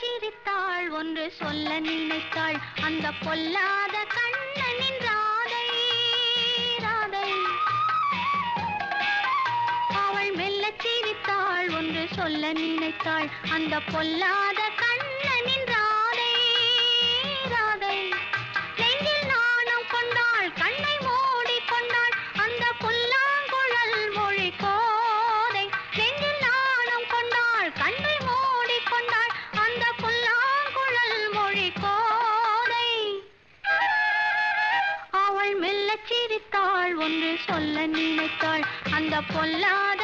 சிரித்தாள் ஒன்று சொல்ல நினைத்தாள். அந்த பொல்லாத கண்ணனின் ராதை ராதை. அவள் மெல்ல சிரித்தாள் ஒன்று சொல்ல நினைத்தாள். அந்த பொல்லாத கண்ணனின் ஒன்று சொல்ல நினைத்தாள். அந்த பொல்லாத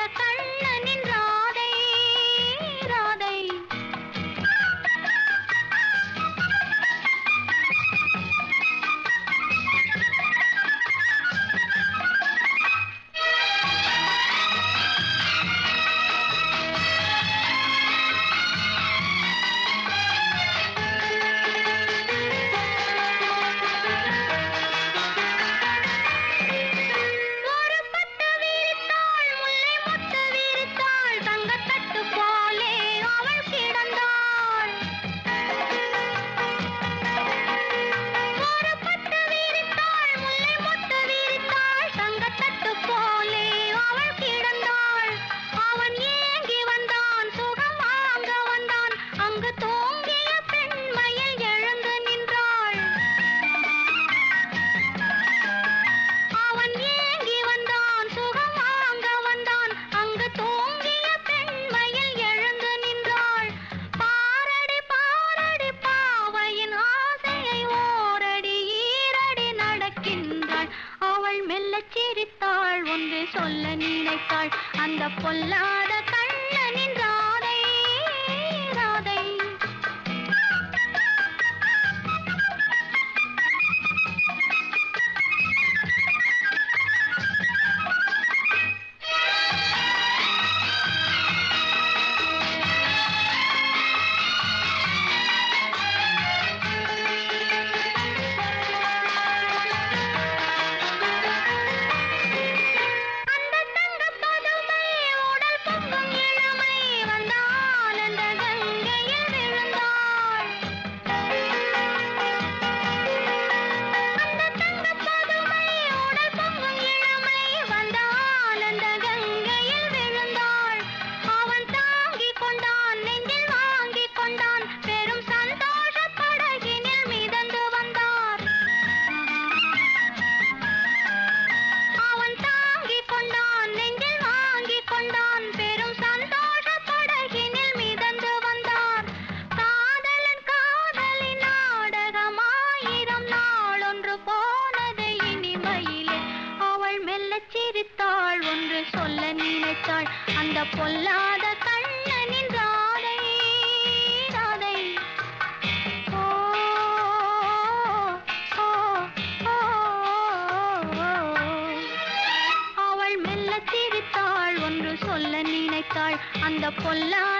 சொல்ல நினைத்தாள். அந்த பொல்லாத பார்த்தாள் அந்த பொல்லாத கண்ணனின் ராதை ராதை. அவள் மெல்ல சிரித்தாள் ஒன்று சொல்ல நினைத்தாள். அந்த பொல்லாத